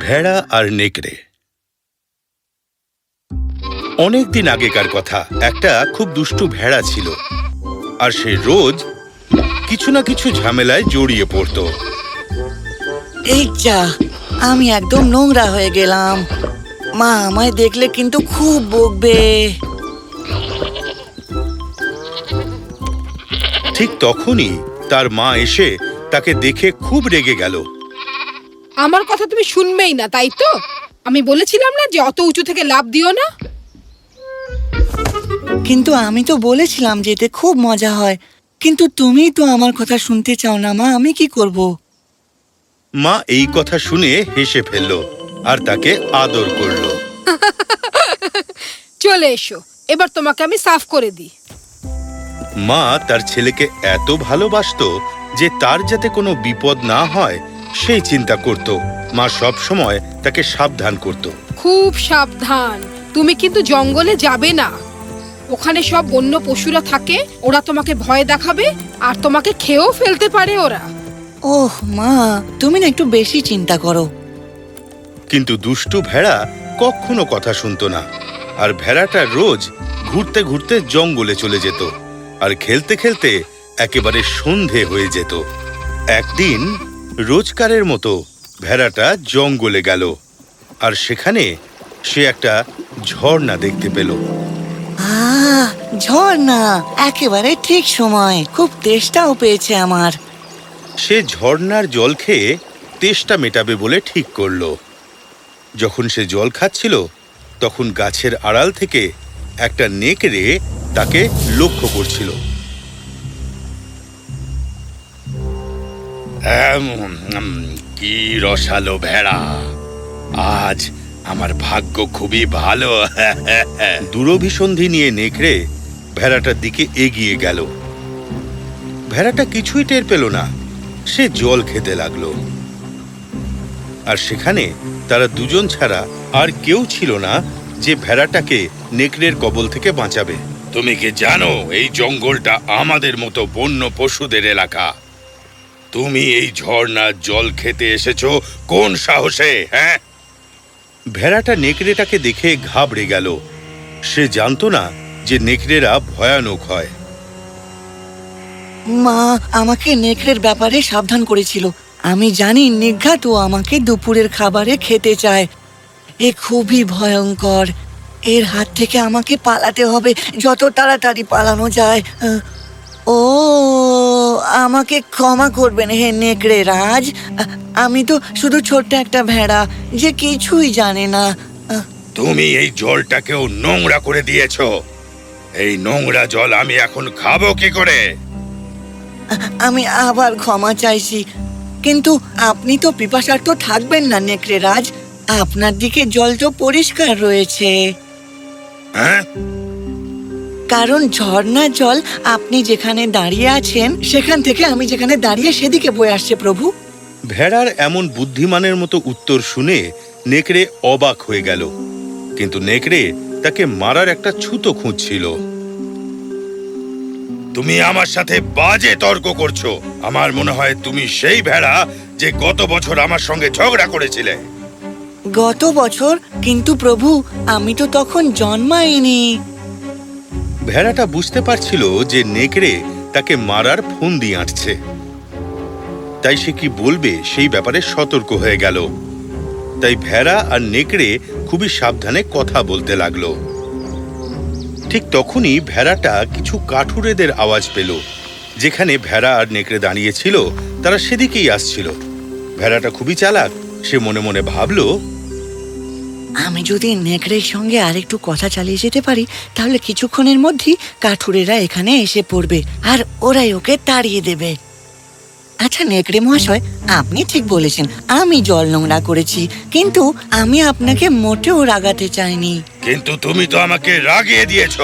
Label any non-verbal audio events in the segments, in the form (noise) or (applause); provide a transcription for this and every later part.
ভেড়া আর নেকড়ে। অনেক দিন আগেকার কথা একটা খুব দুষ্টু ভেড়া ছিল। আর সে রোজ কিছু না কিছু ঝামেলায় জড়িয়ে পড়তো। এই যা আমি একদম নোংরা হয়ে গেলাম। মা আমায় দেখলে কিন্তু খুব বকবে। ঠিক তখনই তার মা এসে তাকে দেখে খুব রেগে গেল। আমার কথা তুমি শুনবেই না তাই তো? আমি বলেছিলাম না যে অত উঁচু থেকে লাভ দিও না। কিন্তু আমি তো বলেছিলাম যে এতে খুব মজা হয়। কিন্তু তুমি তো আমার কথা শুনতে চাও না মা আমি কি করব? মা এই কথা শুনে হেসে ফেলল আর তাকে আদর করল। (laughs) চলে এসো এবার তোমাকে আমি সাফ করে দিই। মা তার ছেলেকে এত ভালোবাসতো যে তার যাতে কোনো বিপদ না হয় সেই চিন্তা করত। মা সব সময় তাকে সাবধান করত। খুব সাবধান। তুমি কিন্তু জঙ্গলে যাবে না। ওখানে সব বন্য পশুরা থাকে ওরা তোমাকে ভয় দেখাবে আর তোমাকে খেয়েও ফেলতে পারে ওরা। ওহ মা তুমি না একটু বেশি চিন্তা করো। কিন্তু দুষ্টু ভেড়া কখনো কথা শুনতো না। আর ভেড়াটা রোজ ঘুরতে ঘুরতে জঙ্গলে চলে যেত। আর খেলতে খেলতে একেবারে সন্ধে হয়ে যেত। একদিন রোজকারের মতো ভেড়াটা জঙ্গলে গেল। আর সেখানে সে একটা ঝর্ণা দেখতে পেল। ঝর্ণা একেবারে ঠিক সময়। খুব তেষ্টাও পেয়েছে আমার। সে ঝর্ণার জল খেয়ে তেষ্টা মেটাবে বলে ঠিক করল। যখন সে জল খাচ্ছিল তখন গাছের আড়াল থেকে একটা নেকড়ে তাকে লক্ষ্য করছিল। কি রসালো ভেড়া। আজ আমার ভাগ্য খুবই ভালো। (laughs) দূরভিসন্ধি নিয়ে নেকড়ে ভেড়াটার দিকে এগিয়ে গেল। ভেড়াটা কিছুই টের পেল না। সে জল খেতে লাগল। আর সেখানে তারা দুজন ছাড়া আর কেউ ছিল না যে ভেড়াটাকে নেকড়ের কবল থেকে বাঁচাবে। তুমি কি জানো এই জঙ্গলটা আমাদের মতো বন্য পশুদের এলাকা। তুমি এই ঝর্ণার জল খেতে এসেছ কোন সাহসে হ্যাঁ? ভেড়াটা নেকড়েটাকে দেখে ঘাবড়ে গেল। সে জানতো না যে নেকড়েরা ভয়ানক হয়। মা, আমাকে নেকড়ের ব্যাপারে সাবধান করেছিল। আমি জানি নিঘাত ও আমাকে দুপুরের খাবারে খেতে চায়। এ খুবই ভয়ঙ্কর। এর হাত থেকে আমাকে পালাতে হবে, যত তাড়াতাড়ি পালানো যায়। ও আমাকে ক্ষমা করবেন হে নেকড়ে রাজ আমি তো শুধু ছোট্ট একটা ভেড়া যে কিছুই জানে না। তুমি এই জলটাকেও নোংরা করে দিয়েছ। এই নোংরা জল আমি এখন খাব কি করে? আমি আবার ক্ষমা চাইছি কিন্তু আপনি তো পিপাসার তো থাকবেন না নেকড়ে রাজ আপনার দিকে জল তো পরিষ্কার রয়েছে। হ্যাঁ? কারণ ঝর্ণার জল আপনি যেখানে দাঁড়িয়ে আছেন সেখান থেকে আমি যেখানে দাঁড়িয়ে সেদিকে বয়ে আসছে প্রভু। ভেড়ার এমন বুদ্ধিমানের মতো উত্তর শুনে নেকড়ে অবাক হয়ে গেল। কিন্তু নেকড়ে তাকে মারার একটা ছুতো খুঁজছিল। তুমি আমার সাথে বাজে তর্ক করছ। আমার মনে হয় তুমি সেই ভেড়া যে গত বছর আমার সঙ্গে ঝগড়া করেছিলে। গত বছর? কিন্তু প্রভু আমি তো তখন জন্মাইনি। ভেড়াটা বুঝতে পারছিল যে নেকড়ে তাকে মারার ফোন দিয়ে আঁটছে। তাই সে কি বলবে সেই ব্যাপারে সতর্ক হয়ে গেল। তাই ভেড়া আর নেকড়ে খুবই সাবধানে কথা বলতে লাগল। ঠিক তখনই ভেড়াটা কিছু কাঠুরেদের আওয়াজ পেল, যেখানে ভেড়া আর নেকড়ে দাঁড়িয়েছিল তারা সেদিকেই আসছিল। ভেড়াটা খুবই চালাক, সে মনে মনে ভাবলো আমি যদি নেকড়ের সঙ্গে আরেকটু কথা চালিয়ে যেতে পারি তাহলে কিছুক্ষণের মধ্যেই কাঠুরেরা এখানে এসে পড়বে আর ওরাই ওকে তাড়িয়ে দেবে। আচ্ছা নেকড়ে মহাশয় আপনি ঠিক বলেছেন আমি জল নোংরা করেছি কিন্তু আমি আপনাকে মোটেও রাগাতে চাইনি। কিন্তু তুমি তো আমাকে রাগিয়ে দিয়েছ।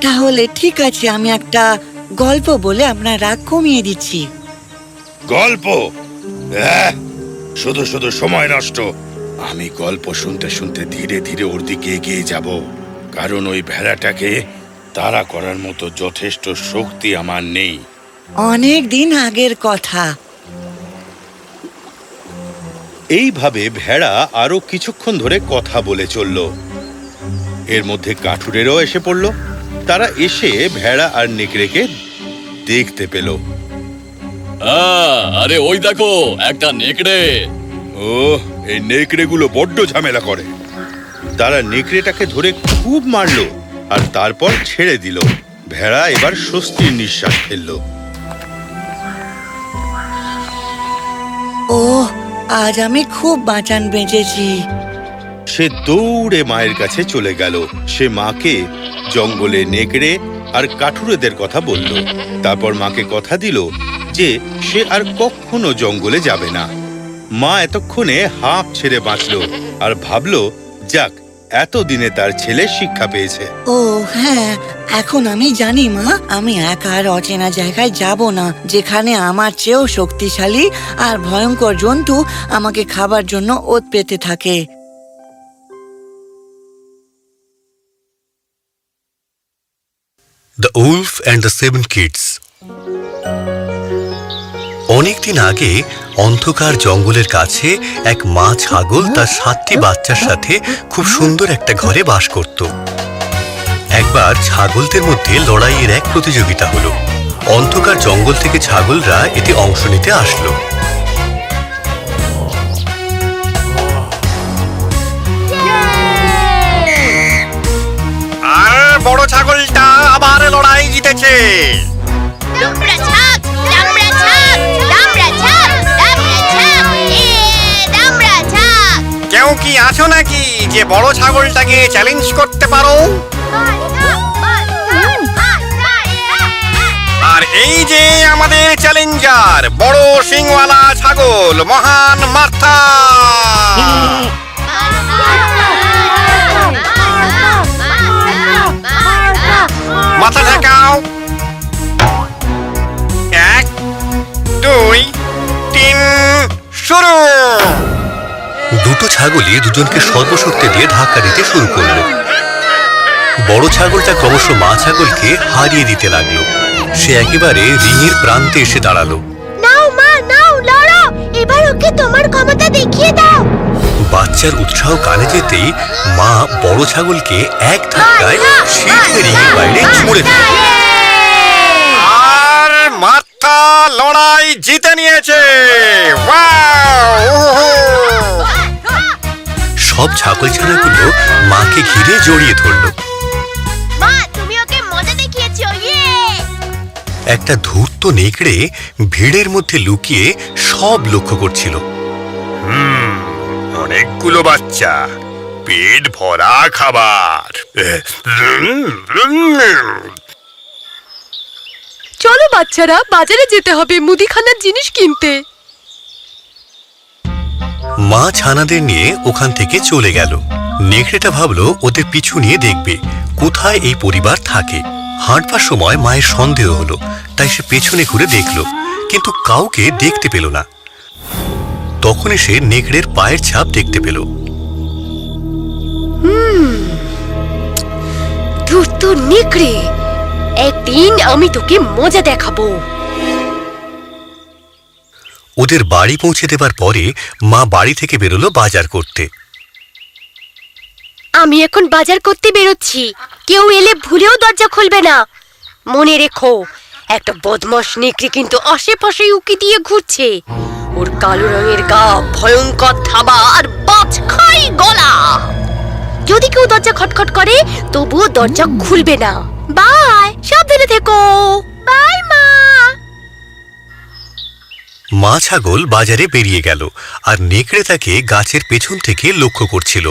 তাহলে ঠিক আছে আমি একটা গল্প বলে আপনার রাগ কমিয়ে দিচ্ছি। গল্প? আহ, শুধু শুধু সময় নষ্ট। আমি গল্প শুনতে শুনতে ধীরে ধীরে ওর দিকে এগিয়ে যাব। কারণ ওই ভেড়াটাকে তাড়া করার মতো যথেষ্ট শক্তি আমার নেই। অনেক দিন আগের কথা। এইভাবে ভেড়া আরও কিছুক্ষণ ধরে কথা বলে চলল। এর মধ্যে কাঠুরেরও এসে পড়ল। তারা এসে ভেড়া আর নেকড়েকে দেখতে পেল। আরে ওই দেখো একটা নেকড়ে। ও এই নেকড়েগুলো বড্ড ঝামেলা করে। তারা নেকড়েটাকে ধরে খুব মারলো আর তারপর ছেড়ে দিল। ভেড়া এবার স্বস্তির নিঃশ্বাস ফেলল। ও আজ আমি খুব বাঁচান বেঁচেছি। সে দৌড়ে মায়ের কাছে চলে গেল। সে মাকে জঙ্গলে নেকড়ে আর কাঠুরেদের কথা বলল। তারপর মাকে কথা দিল যে সে আর কখনো জঙ্গলে যাবে না। মা এতক্ষণে হাঁপ ছেড়ে বাঁচল আর ভাবলো যাক এতদিনে তার ছেলে শিক্ষা পেয়েছে। ও হ্যাঁ এখন আমি জানি মা। আমি একা আর অচেনা জায়গায় যাব না যেখানে আমার চেয়েও শক্তিশালী আর ভয়ঙ্কর জন্তু আমাকে খাবার জন্য ওত পেতে থাকে। The wolf and the seven kids অনেকদিন আগে অন্ধকার জঙ্গলের কাছে এক মা ছাগল তার সাতটি বাচ্চার সাথে খুব সুন্দর একটা ঘরে বাস করত। একবার ছাগলদের মধ্যে লড়াইয়ের এক প্রতিযোগিতা হলো। অন্ধকার জঙ্গল থেকে ছাগলরা এতে অংশ নিতে আসলো। আর বড় ছাগলটা আবার লড়াই জিতেছে। কেউ কি আছো নাকি যে বড় ছাগলটাকে চ্যালেঞ্জ করতে পারো? আর এই যে আমাদের চ্যালেঞ্জার বড় সিংওয়ালা ছাগল, মহান মার্থা। মাথা ঠেকাও এক, দুই, তিন, শুরু। ছাগলই দুজনকে সর্বশক্তি দিয়ে ধাক্কা দিতে শুরু করল। বড় ছাগলটা ক্রমশ মা ছাগলকে হারিয়ে দিতে লাগল। সে একেবারে রিঙের প্রান্তে এসে দাঁড়াল। নাও মা নাও লড়ো। এবার ওকে তোমার ক্ষমতা দেখিয়ে দাও। বাচ্চার উৎসাহ কানে যেতেই মা বড় ছাগলকে এক ধাক্কায় শীঘ্র রিঙের বাইরে ছুঁড়ে দিল। আর মার্থা লড়াই জিতে নিয়েছে। ওয়াও! সব ছাগল ছানাগুলো মাকে ঘিরে জড়িয়ে ধরলো। মা তুমি ওকে মজা দেখিয়েছো ইয়ে! একটা ধূর্ত নেকড়ে ভিড়ের মধ্যে লুকিয়ে সব লক্ষ্য করছিল। অনেকগুলো বাচ্চা পেট ভরা খাবার। চলো বাচ্চারা বাজারে যেতে হবে মুদিখানার জিনিস কিনতে। মা ছানাদের নিয়ে ওখান থেকে চলে গেল। নেকড়েটা ভাবল ওদের পিছু নিয়ে দেখবে, কোথায় এই পরিবার থাকে। হাঁটবার সময় মায়ের সন্দেহ হলো, তাই সে পেছনে ঘুরে দেখল, কিন্তু কাউকে দেখতে পেল না। তখন সে নেকড়ের পায়ের ছাপ দেখতে পেল। নেকড়ে, একদিন আমি তোকে মজা দেখাবো। ওদের বাড়ি পৌঁছে দেবার পরে মা বাড়ি থেকে বেরোলো বাজার করতে। আমি এখন বাজার করতে বেরোচ্ছি। কেউ এলে ভুলেও দরজা খুলবে না। মনে রেখো, একটা বদমাস নেকড়ে কিন্তু আশেপাশে উকি দিয়ে ঘুরছে। ওর কালো রঙের গা ভয়ঙ্কর থাবা আর বাজ খাই গলা। যদি কেউ দরজা খটখট করে, তবুও দরজা খুলবে না। বাই, সাবধানে থেকো। বাই, মা। মা ছাগল বাজারে বেরিয়ে গেল আর নেকড়ে তাকে গাছের পেছন থেকে লক্ষ্য করছিল।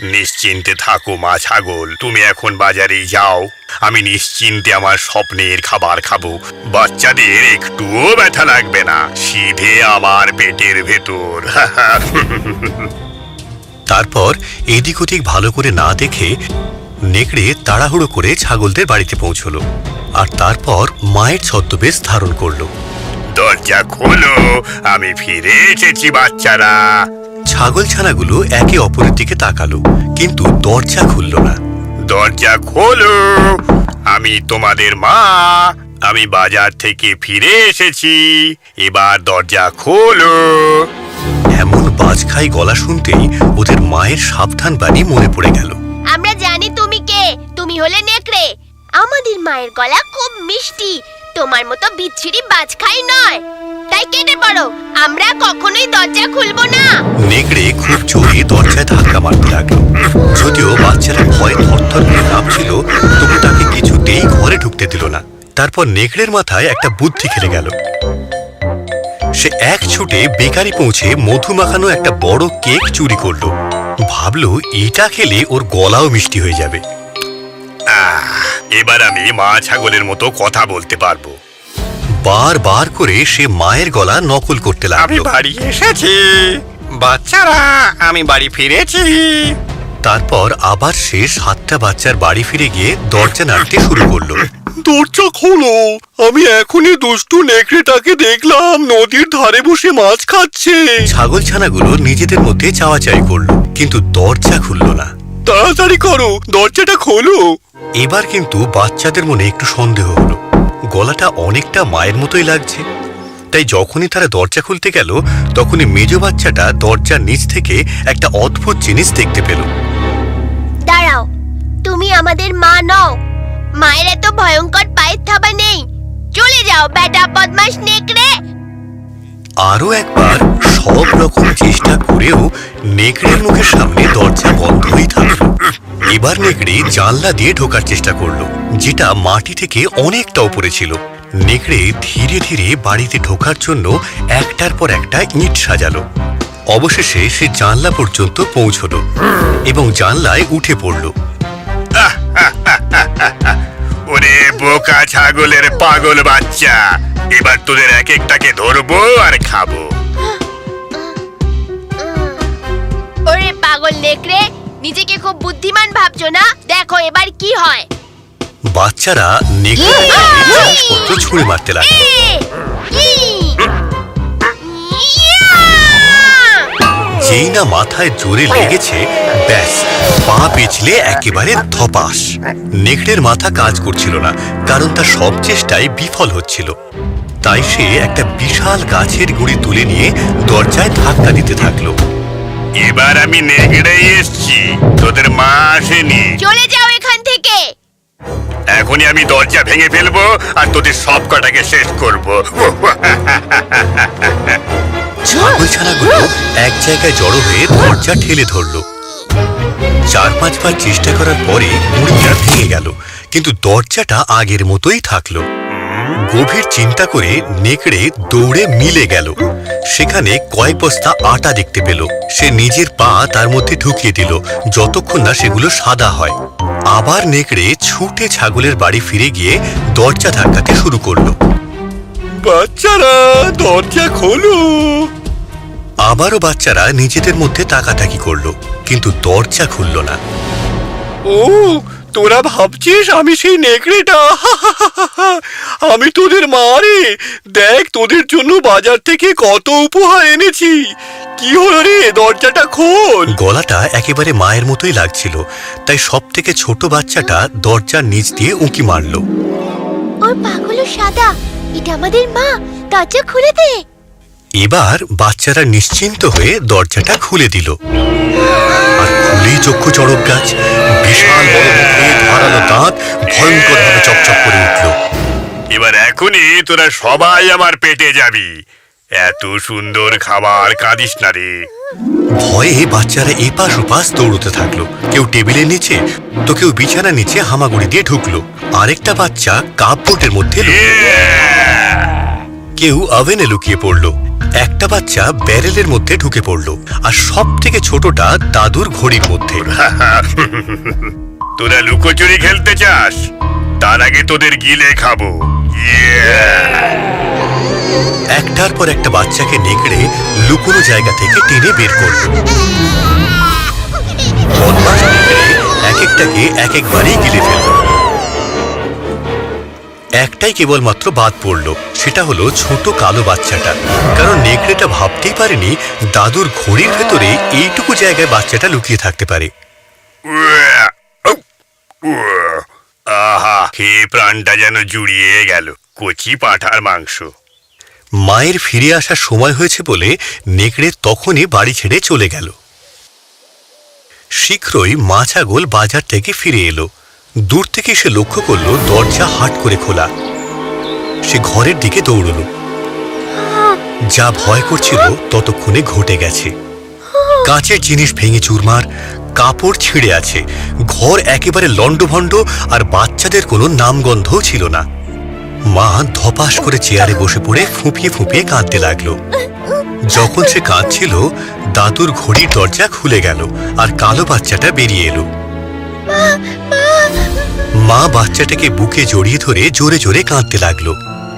নিশ্চিন্তে থাকো মা ছাগল তুমি এখন বাজারে যাও। আমি নিশ্চিন্তে আমার স্বপ্নের খাবার খাব। বাচ্চাদের একটুও ব্যথা লাগবে না সিধে আমার পেটের ভেতর। (laughs) তারপর এদিক ওদিক ভালো করে না দেখে নেকড়ে তাড়াহুড়ো করে ছাগলদের বাড়িতে পৌঁছলো। আর তারপর মায়ের ছদ্মবেশ ধারণ করল। দরজা খোলো আমি ফিরে এসেছি বাচ্চারা। ছাগল ছানাগুলো একে অপরের দিকে তাকালো কিন্তু দরজা খুলল না। দরজা খোলো আমি তোমাদের মা আমি বাজার থেকে ফিরে এসেছি এবার দরজা খোলো। এমন বাজখাই গলা শুনতেই ওদের মায়ের সাবধান বাণী মনে পড়ে গেল। আমরা জানি তুমি কে তুমি হলে নেকড়ে। আমাদের মায়ের গলা খুব মিষ্টি তোমার মতো বিচ্ছিরি বাজ খাই নয়। তাই কেটে পড়ো আমরা কখনোই দরজা খুলবো না। নেকড়ে খুব জোরে দরজায় ধাক্কা মারতে লাগল। যদিও বাচ্চারা ভয়ে থরথর করে কাঁপছিল তবু তাকে কিছুতেই ঘরে ঢুকতে দিল না। তারপর নেকড়ের মাথায় একটা বুদ্ধি খেলে গেল। সে এক ছুটে বেকারি পৌঁছে মধু মাখানো একটা বড় কেক চুরি করল। ভাবলো এটা খেলে ওর গলাও মিষ্টি হয়ে যাবে। আহ, এবার আমি মা ছাগলের মতো কথা বলতে পারব। বারবার করে সে মায়ের গলা নকল করতে লাগল। বাড়ি এসেছি। বাচ্চারা আমি বাড়ি ফিরেছি। তারপর আবার সে সাতটা বাচ্চার বাড়ি ফিরে গিয়ে দরজা নাড়তে শুরু করল। দরজা খোলো। আমি এখনই দুষ্টু নেকড়েটাকে দেখলাম নদীর ধারে বসে মাছ খাচ্ছে। ছাগল ছানাগুলো নিজেদের মধ্যে চাওয়াচাই করল কিন্তু দরজা খুলল না। তাড়াতাড়ি করো দরজাটা খোলো। এবার কিন্তু বাচ্চাদের মনে একটু সন্দেহ হলো। গলাটা অনেকটা মায়ের মতোই লাগছে। তাই যখনই তারা দরজা খুলতে গেল তখনই মেজ বাচ্চাটা দরজার নিচ থেকে একটা অদ্ভুত জিনিস দেখতে পেল। দাঁড়াও তুমি আমাদের মা নও। মায়ের এত ভয়ঙ্কর পায়ের থাবা নেই। চলে যাও বেটা বদমাস নেকড়ে। আরও একবার সব রকম চেষ্টা করেও নেকড়ের মুখের সামনে দরজা বন্ধই থাকল। এবার নেকড়ে জানলা দিয়ে ঢোকার চেষ্টা করল যেটা মাটি থেকে অনেকটা উপরে ছিল। নেকড়ে ধীরে ধীরে বাড়িতে ঢোকার জন্য একটার পর একটা ইট সাজালো। অবশেষে সে জানলা পর্যন্ত পৌঁছলো এবং জানলায় উঠে পড়ল। (laughs) ওরে বোকা ছাগলের পাগল বাচ্চা এবার তোদের এক একটাকে ধরবো আর খাব। ওরে পাগল নেকড়ে নিজেকে খুব বুদ্ধিমান ভাবছ না? দেখো এবার কি হয়। বাচ্চারা নেকড়ে জিনিসপত্র ছুঁড়ে মারতে লাগল! ইয়া! যেই না মাথায় জোরে লেগেছে ব্যাস পা পিছলে একেবারে ধপাস। নেকড়ের মাথা কাজ করছিল না কারণ তার সব চেষ্টায় বিফল হচ্ছিল। তাই সে একটা বিশাল গাছের গুড়ি তুলে নিয়ে দরজায় ধাক্কা দিতে থাকল। এবার আমি নেগড়েই এসছি। তোদের মা আসেনি। চলে যাও এখান থেকে। এখনই আমি দরজা ভেঙে ফেলব আর তোদের সব কটাকে শেষ করব। এক জায়গায় জড়ো হয়ে দরজা ঠেলে ধরলো। চার পাঁচবার চেষ্টা করার পরে মুড়িটা ভেঙে গেল কিন্তু দরজাটা আগের মতোই থাকল। গভীর চিন্তা করে নেকড়ে দৌড়ে মিলে গেল। সেখানে কয়েক বস্তা আটা দেখতে পেল। সে নিজের পা তার মধ্যে ঢুকিয়ে দিল। যতক্ষণ না সেগুলো সাদা হয়। আবার নেকড়ে ছুটে ছাগলের বাড়ি ফিরে গিয়ে দরজা ধাক্কাতে শুরু করল। বাচ্চারা, দরজা খোলো। আবারও বাচ্চারা নিজেদের মধ্যে তাকাতাকি করল, কিন্তু দরজা খুলল না। ও তোরা ভাবছিস আমি সেই নেকড়েটা? (laughs) আমি তোদের মা রে। দেখ তোদের জন্য বাজার থেকে কত উপহার এনেছি। কি হলো রে দরজাটা খোল। গলাটা একেবারে মায়ের মতোই লাগছিল তাই সব থেকে ছোট বাচ্চাটা দরজার নিচ দিয়ে উঁকি মারলো। ওর পাগুলো সাদা এটা আমাদের মা দরজা খুলে দে। এবার বাচ্চারা নিশ্চিন্ত হয়ে দরজাটা খুলে দিল। আর খুলেই চক্ষু চড়ক গাছ বিশাল বড় মুখে ধারালো দাঁত ভয়ঙ্করভাবে চকচক করে উঠল। এবার এখনই তোরা সবাই আমার পেটে যাবি। এত সুন্দর খাবার কাঁদিস না রে। ভয়ে বাচ্চারা এপাশ ওপাশ দৌড়তে থাকল। কেউ টেবিলের নিচে তো কেউ বিছানার নিচে হামাগুড়ি দিয়ে ঢুকলো। আরেকটা বাচ্চা কাপবোর্ডের মধ্যে কেউ ওভেনে লুকিয়ে পড়ল। একটা বাচ্চা ব্যারেলের মধ্যে ঢুকে পড়ল আর সব থেকে ছোটটা দাদুর ঘড়ির মধ্যে। (laughs) তোরা লুকোচুরি খেলতে চাস? তার আগে তোদের গিলে খাব! একটার পর একটা বাচ্চাকে নেকড়ে লুকোনো জায়গা থেকে টেনে বের করল। এক একটাকে এক একবারই গিলে ফেলল। একটাই কেবলমাত্র বাদ পড়ল সেটা হলো ছোট কালো বাচ্চাটা। কারণ নেকড়েটা ভাবতেই পারেনি দাদুর ঘড়ির ভেতরে এইটুকু জায়গায় বাচ্চাটা লুকিয়ে থাকতে পারে! আহা প্রাণটা যেন জুড়িয়ে গেল কচি পাঁঠার মাংস। মায়ের ফিরে আসার সময় হয়েছে বলে নেকড়ে তখনই বাড়ি ছেড়ে চলে গেল। শীঘ্রই মা ছাগল বাজার থেকে ফিরে এলো। দূর থেকে সে লক্ষ্য করল দরজা হাট করে খোলা। সে ঘরের দিকে দৌড়ল। যা ভয় করছিল ততক্ষণে ঘটে গেছে। কাঁচের জিনিস ভেঙে চুরমার, কাপড় ছিঁড়ে আছে, ঘর একেবারে লণ্ডভণ্ড আর বাচ্চাদের কোনো নামগন্ধও ছিল না। মা ধপাস করে চেয়ারে বসে পড়ে ফুঁপিয়ে ফুঁপিয়ে কাঁদতে লাগল। যখন সে কাঁদছিল, দাদুর ঘড়ির দরজা খুলে গেল আর কালো বাচ্চাটা বেরিয়ে এলো। মা বাচ্চাটাকে বুকে জড়িয়ে ধরে জোরে জোরে কাঁদতে লাগল।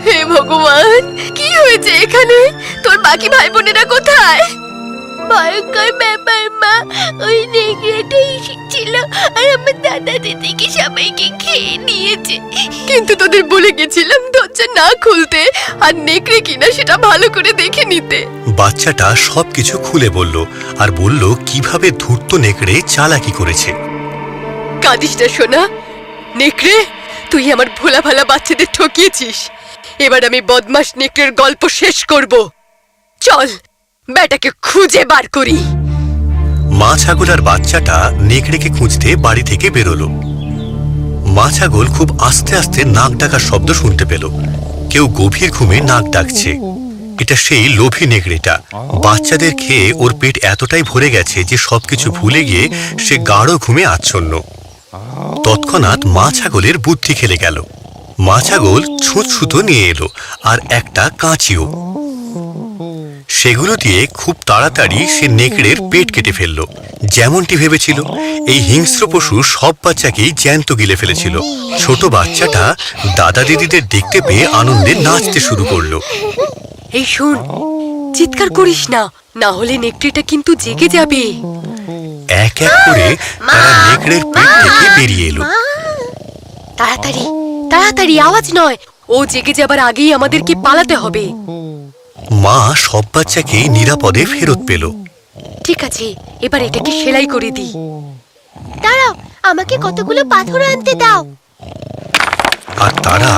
হে ভগবান কি হয়েছে এখানে? তোর বাকি ভাই বোনেরা কোথায়? ভয়ঙ্কর ব্যাপার মা। ওই এসেছিল আর আমার দাদা দিদিকে সবাইকে খেয়ে নিয়েছে। কিন্তু তোদের বলে গেছিলাম দরজা না খুলতে আর নেকড়ে কিনা সেটা ভালো করে দেখে নিতে। বাচ্চাটা সবকিছু খুলে বলল আর বলল কীভাবে ধূর্ত নেকড়ে চালাকি করেছে? কাঁদিস না সোনা। নেকড়ে? তুই আমার ভোলা ভালা বাচ্চাদের ঠকিয়েছিস। এবার আমি বদমাস নেকড়ের গল্প শেষ করব। চল বেটাকে খুঁজে বার করি। মা ছাগল আর বাচ্চাটা নেকড়েকে খুঁজতে বাড়ি থেকে বেরোলো। মা ছাগল খুব আস্তে আস্তে নাক ডাকার শব্দ শুনতে পেল। কেউ গভীর ঘুমে নাক ডাকছে। এটা সেই লোভী নেকড়েটা। বাচ্চাদের খেয়ে ওর পেট এতটাই ভরে গেছে যে সবকিছু ভুলে গিয়ে সে গাঢ় ঘুমে আচ্ছন্ন। তৎক্ষণাৎ মা ছাগলের বুদ্ধি খেলে গেল। মা ছাগল ছুঁচ সুতো নিয়ে এলো আর একটা কাঁচিও। সেগুলো দিয়ে খুব তাড়াতাড়ি সে নেকড়ের পেট কেটে ফেলল। যেমনটি ভেবেছিল, এই হিংস্র পশু সব বাচ্চাকেই জ্যান্ত গিলে ফেলেছিল। ছোট বাচ্চাটা দাদা দিদিদের দেখতে পেয়ে আনন্দে নাচতে শুরু করল। এই শোন, চিৎকার করিস না না হলে নেকড়েটা কিন্তু জেগে যাবে। এক এক করে তারা নেকড়ের পেট থেকে বেরিয়ে এলো। তাড়াতাড়ি তাড়াতাড়ি আওয়াজ নয়। ও জেগে যাবার আগেই আমাদেরকে পালাতে হবে। মা সব বাচ্চাকেই নিরাপদে ফেরত পেল। ঠিক আছে এবার এটাকে সেলাই করে দিই। দাঁড়াও আমাকে কতগুলো পাথর আনতে দাও। আর তারা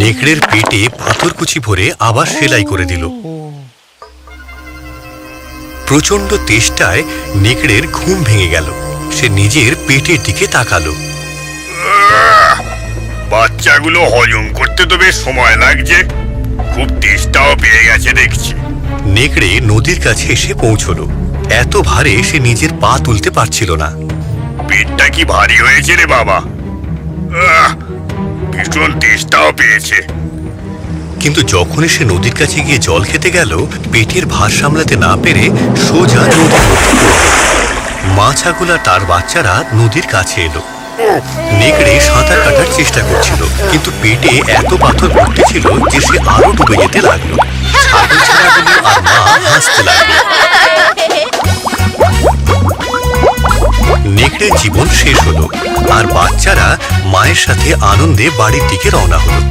নেকড়ের পেটে পাথরকুচি ভরে আবার সেলাই করে দিল। প্রচণ্ড তেষ্টায় নেকড়ের ঘুম ভেঙে গেল। সে নিজের পেটের দিকে তাকালো। বাচ্চাগুলো হজম করতে তো বেশ সময় লাগছে। খুব তেষ্টাও পেয়ে গেছে দেখছি। নেকড়ে নদীর কাছে এসে পৌঁছলো। এত ভারে সে নিজের পা তুলতে পারছিল না। পেটটা কি ভারী হয়েছে রে বাবা? ভীষণ তেষ্টাও পেয়েছে। কিন্তু যখনই সে নদীর কাছে গিয়ে জল খেতে গেল, পেটের ভার সামলাতে না পেরে সোজা নদীর মা তার বাচ্চারা নদীর কাছে এলো। নেকড়ে সাঁতার কাটার চেষ্টা করছিল, কিন্তু পেটে এত পাথর ভর্তি ছিল যে সে আরও ডুবে যেতে লাগল। আর মা হাসতে লাগল। নেকড়ের জীবন শেষ হলো, আর বাচ্চারা মায়ের সাথে আনন্দে বাড়ির দিকে রওনা হলো।